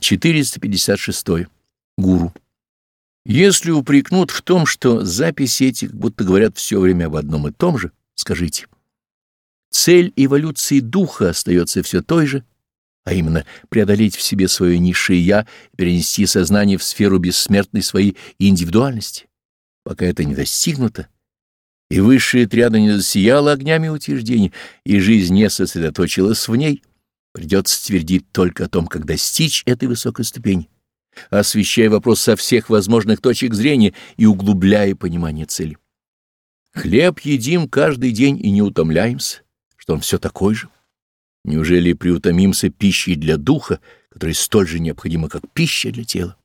456. Гуру. Если упрекнут в том, что записи эти как будто говорят все время об одном и том же, скажите. Цель эволюции духа остается все той же, а именно преодолеть в себе свое низшее «я» и перенести сознание в сферу бессмертной своей индивидуальности. Пока это не достигнуто, и высшая триада не засияла огнями утверждений, и жизнь не сосредоточилась в ней, придется твердить только о том, как достичь этой высокой ступени, освещая вопрос со всех возможных точек зрения и углубляя понимание цели. Хлеб едим каждый день и не утомляемся, что он все такой же. Неужели приутомимся пищей для духа, которая столь же необходима, как пища для тела?